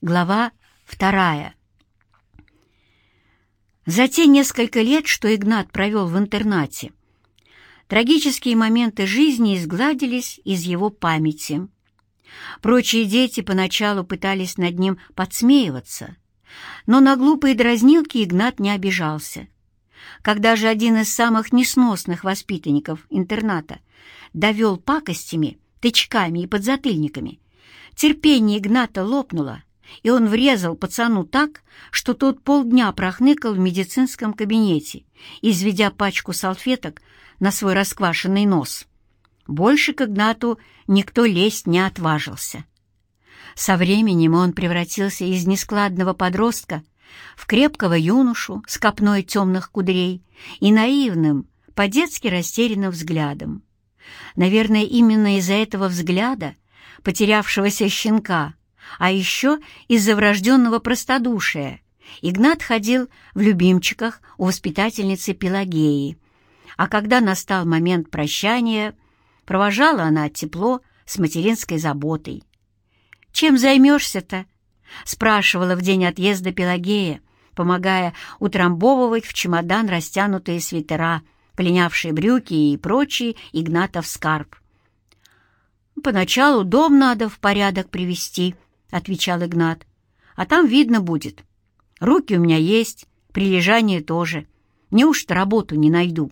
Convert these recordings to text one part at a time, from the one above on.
Глава вторая. За те несколько лет, что Игнат провел в интернате, трагические моменты жизни изгладились из его памяти. Прочие дети поначалу пытались над ним подсмеиваться, но на глупые дразнилки Игнат не обижался. Когда же один из самых несносных воспитанников интерната довел пакостями, тычками и подзатыльниками, терпение Игната лопнуло, и он врезал пацану так, что тот полдня прохныкал в медицинском кабинете, изведя пачку салфеток на свой расквашенный нос. Больше к Игнату никто лезть не отважился. Со временем он превратился из нескладного подростка в крепкого юношу с копной темных кудрей и наивным, по-детски растерянным взглядом. Наверное, именно из-за этого взгляда, потерявшегося щенка, а еще из-за врожденного простодушия Игнат ходил в любимчиках у воспитательницы Пелагеи, а когда настал момент прощания, провожала она тепло с материнской заботой. «Чем займешься-то?» — спрашивала в день отъезда Пелагея, помогая утрамбовывать в чемодан растянутые свитера, пленявшие брюки и прочий Игнатов скарб. «Поначалу дом надо в порядок привести», — отвечал Игнат. «А там видно будет. Руки у меня есть, прилежание тоже. Неужто работу не найду?»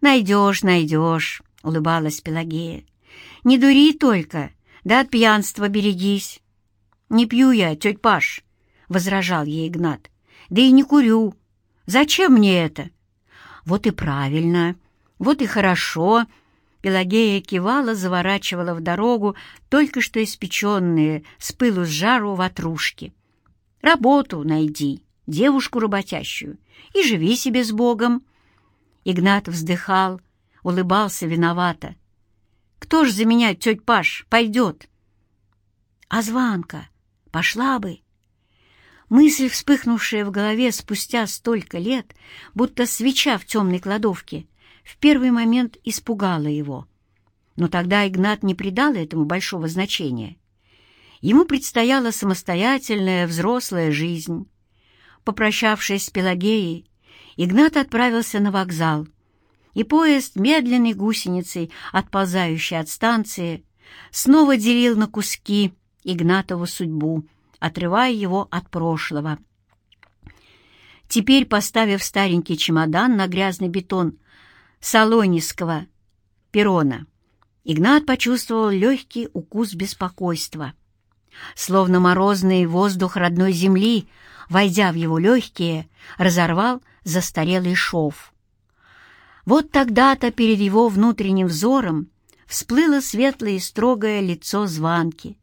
«Найдешь, найдешь», — улыбалась Пелагея. «Не дури только, да от пьянства берегись». «Не пью я, тетя Паш», — возражал ей Игнат. «Да и не курю. Зачем мне это?» «Вот и правильно, вот и хорошо», Пелагея кивала, заворачивала в дорогу только что испеченные с пылу с жару ватрушки. «Работу найди, девушку работящую, и живи себе с Богом». Игнат вздыхал, улыбался виновато. «Кто ж за меня, тетя Паш, пойдет?» «А звонка пошла бы». Мысль, вспыхнувшая в голове спустя столько лет, будто свеча в темной кладовке, в первый момент испугало его. Но тогда Игнат не придал этому большого значения. Ему предстояла самостоятельная взрослая жизнь. Попрощавшись с Пелагеей, Игнат отправился на вокзал, и поезд, медленной гусеницей, отползающий от станции, снова делил на куски Игнатову судьбу, отрывая его от прошлого. Теперь, поставив старенький чемодан на грязный бетон Салониского перона, Игнат почувствовал легкий укус беспокойства. Словно морозный воздух родной земли, войдя в его легкие, разорвал застарелый шов. Вот тогда-то перед его внутренним взором всплыло светлое и строгое лицо званки,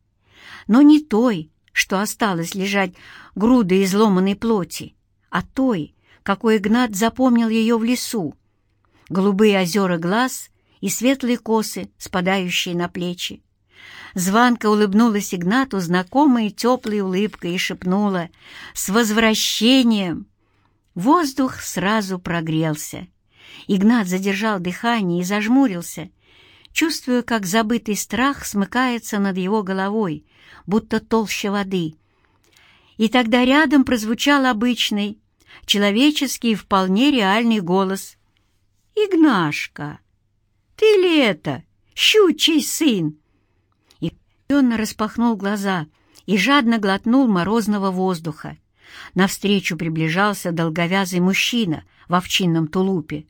но не той, что осталось лежать грудой изломанной плоти, а той, какой Игнат запомнил ее в лесу, голубые озера глаз и светлые косы, спадающие на плечи. Званка улыбнулась Игнату знакомой теплой улыбкой и шепнула «С возвращением!». Воздух сразу прогрелся. Игнат задержал дыхание и зажмурился, чувствуя, как забытый страх смыкается над его головой, будто толще воды. И тогда рядом прозвучал обычный, человеческий и вполне реальный голос. «Игнашка, ты ли это, щучий сын?» И он распахнул глаза и жадно глотнул морозного воздуха. Навстречу приближался долговязый мужчина в овчинном тулупе.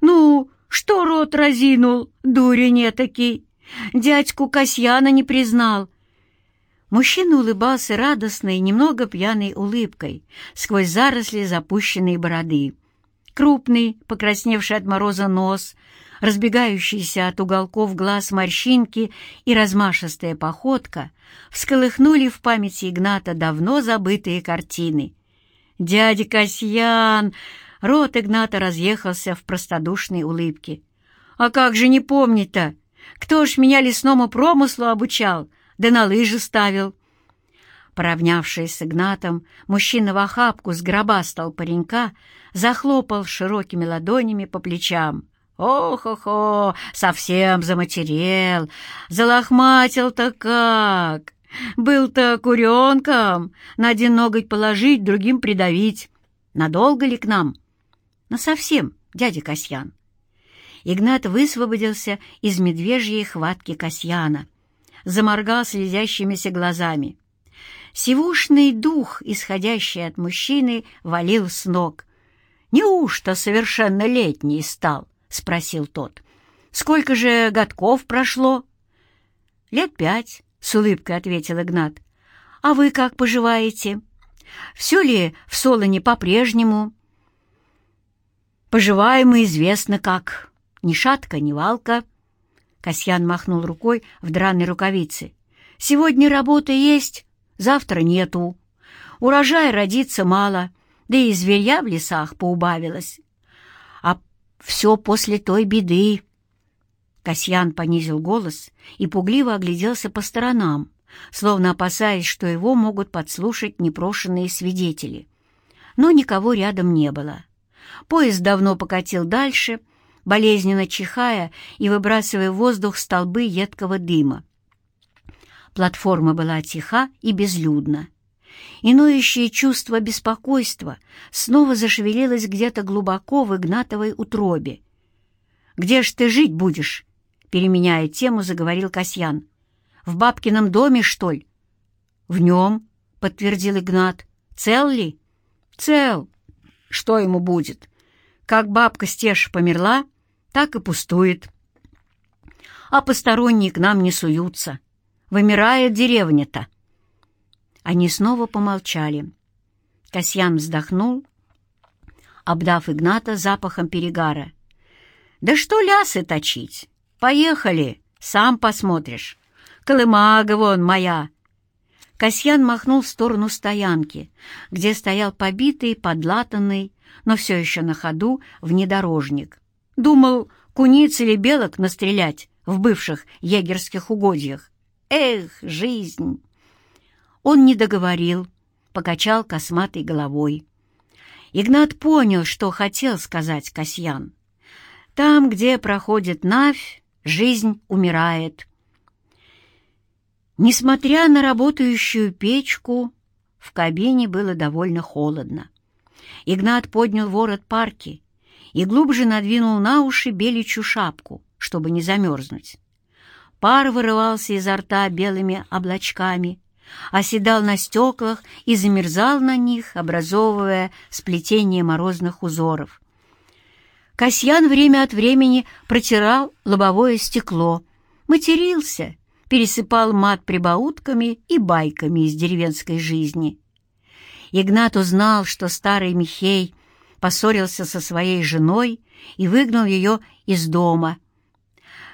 «Ну, что рот разинул, дурень этакий? Дядьку Касьяна не признал». Мужчина улыбался радостной, немного пьяной улыбкой сквозь заросли запущенной бороды крупный, покрасневший от мороза нос, разбегающийся от уголков глаз морщинки и размашистая походка всколыхнули в памяти Игната давно забытые картины. «Дядя Касьян!» Рот Игната разъехался в простодушной улыбке. «А как же не помнить-то? Кто ж меня лесному промыслу обучал, да на лыжи ставил?» Поравнявшись с Игнатом, мужчина в охапку сгробастал паренька, захлопал широкими ладонями по плечам. «Ох-охо! Совсем заматерел! Залохматил-то как!» Был-то куренком, на один ноготь положить, другим придавить. Надолго ли к нам? На совсем, дядя Касьян. Игнат высвободился из медвежьей хватки Касьяна, заморгал слезящимися глазами. Сивушный дух, исходящий от мужчины, валил с ног. «Неужто совершеннолетний стал?» — спросил тот. «Сколько же годков прошло?» «Лет пять», — с улыбкой ответил Игнат. «А вы как поживаете? Все ли в Солоне по-прежнему?» «Поживаем и известно как. Ни шатка, ни валка». Касьян махнул рукой в драной рукавице. «Сегодня работа есть, завтра нету. Урожая родится мало, да и зверя в лесах поубавилось. А все после той беды». Касьян понизил голос и пугливо огляделся по сторонам, словно опасаясь, что его могут подслушать непрошенные свидетели. Но никого рядом не было. Поезд давно покатил дальше, болезненно чихая и выбрасывая в воздух столбы едкого дыма. Платформа была тиха и безлюдна. И чувство беспокойства снова зашевелилось где-то глубоко в Игнатовой утробе. «Где ж ты жить будешь?» Переменяя тему, заговорил Касьян. «В бабкином доме, что ли?» «В нем», — подтвердил Игнат. «Цел ли?» «Цел. Что ему будет? Как бабка Стеша померла, так и пустует. А посторонние к нам не суются. Вымирает деревня-то. Они снова помолчали. Касьян вздохнул, обдав Игната запахом перегара. «Да что лясы точить? Поехали, сам посмотришь. Колымага вон моя!» Касьян махнул в сторону стоянки, где стоял побитый, подлатанный, но все еще на ходу, внедорожник. Думал, куниц или белок настрелять в бывших егерских угодьях. Эх, жизнь! Он не договорил, покачал косматой головой. Игнат понял, что хотел сказать Касьян. Там, где проходит Навь, жизнь умирает. Несмотря на работающую печку, в кабине было довольно холодно. Игнат поднял ворот парки и глубже надвинул на уши беличью шапку, чтобы не замерзнуть. Пар вырывался изо рта белыми облачками, оседал на стеклах и замерзал на них, образовывая сплетение морозных узоров. Касьян время от времени протирал лобовое стекло, матерился, пересыпал мат прибаутками и байками из деревенской жизни. Игнат узнал, что старый Михей поссорился со своей женой и выгнал ее из дома,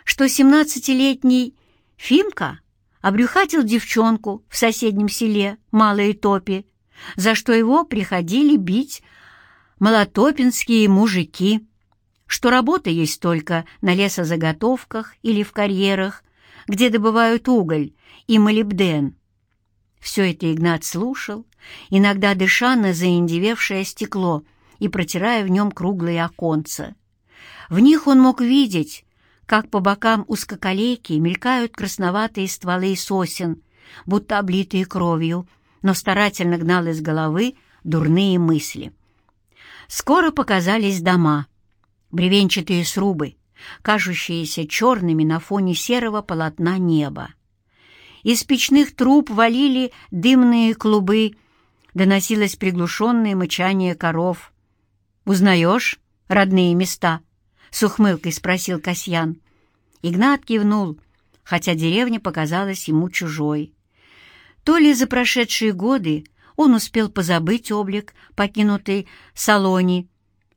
что семнадцатилетний Фимка обрюхатил девчонку в соседнем селе Малые Топи, за что его приходили бить малотопинские мужики, что работа есть только на лесозаготовках или в карьерах, где добывают уголь и молибден, все это Игнат слушал, иногда дыша на заиндевевшее стекло и протирая в нем круглые оконца. В них он мог видеть, как по бокам узкоколейки мелькают красноватые стволы сосен, будто облитые кровью, но старательно гнал из головы дурные мысли. Скоро показались дома, бревенчатые срубы, кажущиеся черными на фоне серого полотна неба. Из печных труб валили дымные клубы, доносилось приглушенное мычание коров. «Узнаешь родные места?» — с ухмылкой спросил Касьян. Игнат кивнул, хотя деревня показалась ему чужой. То ли за прошедшие годы он успел позабыть облик покинутой Салони,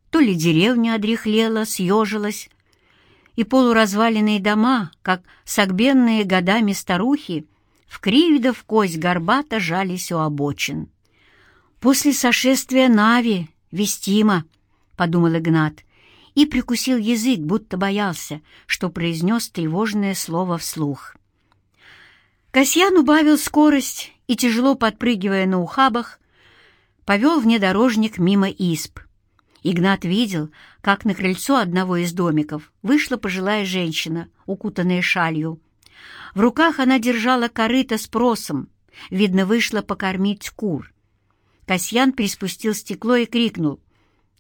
то ли деревня одряхлела, съежилась, и полуразваленные дома, как согбенные годами старухи, в кривь да в кость горбато жались у обочин. «После сошествия Нави, вестимо», — подумал Игнат, и прикусил язык, будто боялся, что произнес тревожное слово вслух. Касьян убавил скорость и, тяжело подпрыгивая на ухабах, повел внедорожник мимо исп. Игнат видел, как на крыльцо одного из домиков вышла пожилая женщина, укутанная шалью, В руках она держала корыто с просом, видно, вышла покормить кур. Касьян приспустил стекло и крикнул.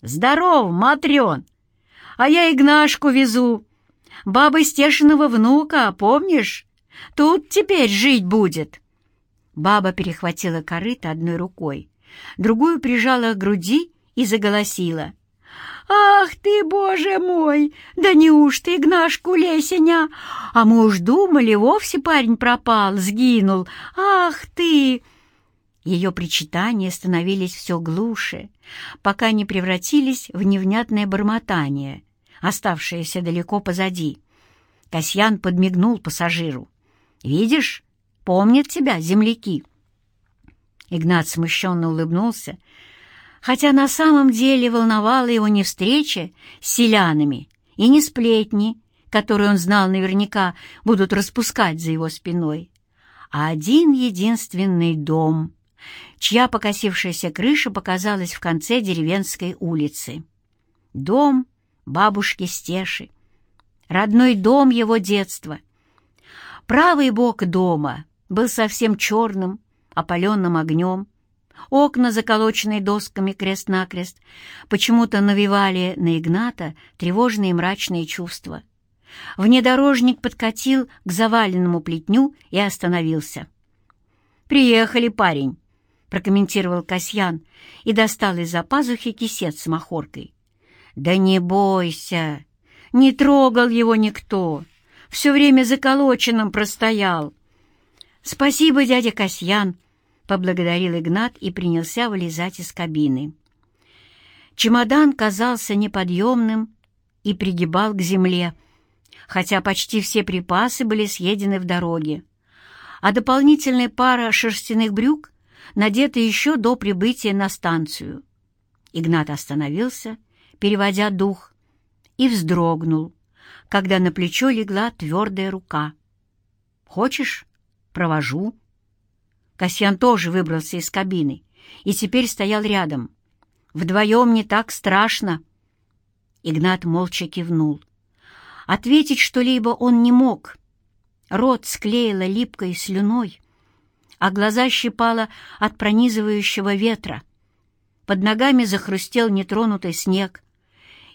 «Здоров, Матрен! А я Игнашку везу, бабы Стешиного внука, помнишь? Тут теперь жить будет!» Баба перехватила корыто одной рукой, другую прижала к груди и заголосила. «Ах ты, боже мой! Да неужто Игнашку Лесеня? А мы уж думали, вовсе парень пропал, сгинул. Ах ты!» Ее причитания становились все глуше, пока не превратились в невнятное бормотание, оставшееся далеко позади. Касьян подмигнул пассажиру. «Видишь, помнят тебя земляки». Игнат смущенно улыбнулся, хотя на самом деле волновала его не встреча с селянами и не сплетни, которые он знал наверняка будут распускать за его спиной, а один единственный дом, чья покосившаяся крыша показалась в конце деревенской улицы. Дом бабушки Стеши, родной дом его детства. Правый бок дома был совсем черным, опаленным огнем, Окна, заколоченные досками крест-накрест, почему-то навевали на Игната тревожные мрачные чувства. Внедорожник подкатил к заваленному плетню и остановился. «Приехали, парень», — прокомментировал Касьян и достал из-за пазухи кисет с махоркой. «Да не бойся, не трогал его никто, все время заколоченным простоял». «Спасибо, дядя Касьян», поблагодарил Игнат и принялся вылезать из кабины. Чемодан казался неподъемным и пригибал к земле, хотя почти все припасы были съедены в дороге, а дополнительная пара шерстяных брюк надета еще до прибытия на станцию. Игнат остановился, переводя дух, и вздрогнул, когда на плечо легла твердая рука. «Хочешь, провожу?» Касьян тоже выбрался из кабины и теперь стоял рядом. «Вдвоем не так страшно!» Игнат молча кивнул. Ответить что-либо он не мог. Рот склеило липкой слюной, а глаза щипало от пронизывающего ветра. Под ногами захрустел нетронутый снег,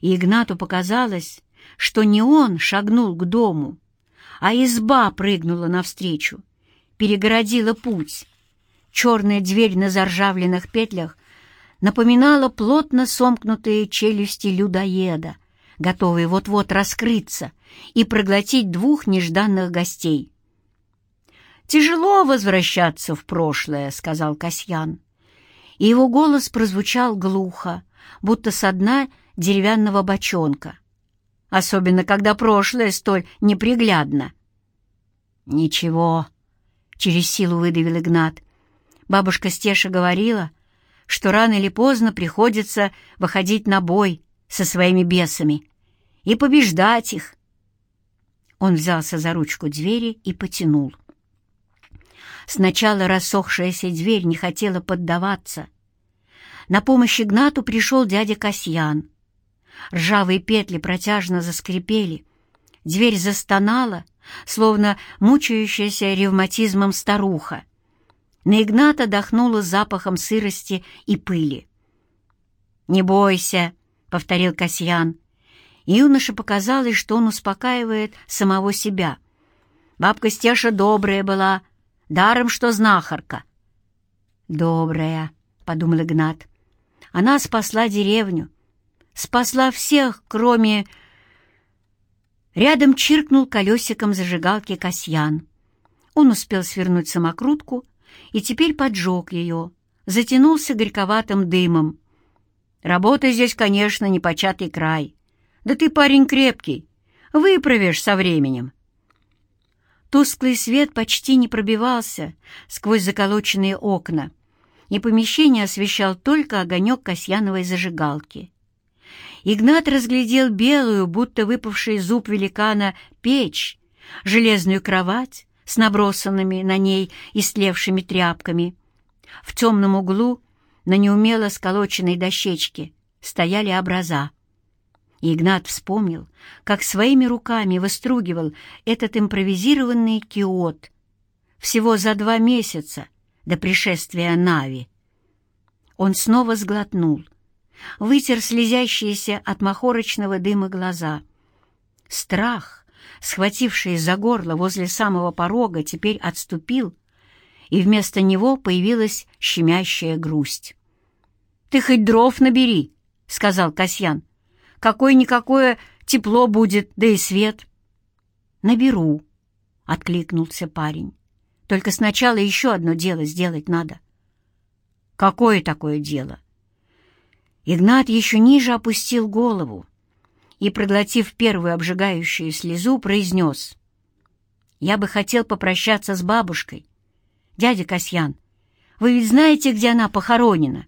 и Игнату показалось, что не он шагнул к дому, а изба прыгнула навстречу, перегородила путь. Черная дверь на заржавленных петлях напоминала плотно сомкнутые челюсти людоеда, готовые вот-вот раскрыться и проглотить двух нежданных гостей. «Тяжело возвращаться в прошлое», — сказал Касьян. И его голос прозвучал глухо, будто со дна деревянного бочонка, особенно когда прошлое столь неприглядно. «Ничего», — через силу выдавил Игнат, Бабушка Стеша говорила, что рано или поздно приходится выходить на бой со своими бесами и побеждать их. Он взялся за ручку двери и потянул. Сначала рассохшаяся дверь не хотела поддаваться. На помощь Игнату пришел дядя Касьян. Ржавые петли протяжно заскрипели. Дверь застонала, словно мучающаяся ревматизмом старуха. На Игната дохнуло запахом сырости и пыли. «Не бойся», — повторил Касьян. Юноше показалось, что он успокаивает самого себя. Бабка Стеша добрая была, даром что знахарка. «Добрая», — подумал Игнат. «Она спасла деревню, спасла всех, кроме...» Рядом чиркнул колесиком зажигалки Касьян. Он успел свернуть самокрутку и теперь поджег ее, затянулся горьковатым дымом. Работа здесь, конечно, непочатый край. Да ты парень крепкий, выправишь со временем. Тусклый свет почти не пробивался сквозь заколоченные окна, и помещение освещал только огонек Касьяновой зажигалки. Игнат разглядел белую, будто выпавший зуб великана, печь, железную кровать, с набросанными на ней истлевшими тряпками. В темном углу на неумело сколоченной дощечке стояли образа. Игнат вспомнил, как своими руками выстругивал этот импровизированный киот всего за два месяца до пришествия Нави. Он снова сглотнул, вытер слезящиеся от махорочного дыма глаза. Страх, схвативший за горло возле самого порога, теперь отступил, и вместо него появилась щемящая грусть. «Ты хоть дров набери», — сказал Касьян. «Какое-никакое тепло будет, да и свет». «Наберу», — откликнулся парень. «Только сначала еще одно дело сделать надо». «Какое такое дело?» Игнат еще ниже опустил голову и, проглотив первую обжигающую слезу, произнес. «Я бы хотел попрощаться с бабушкой. Дядя Касьян, вы ведь знаете, где она похоронена?»